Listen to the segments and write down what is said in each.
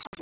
to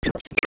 Gracias.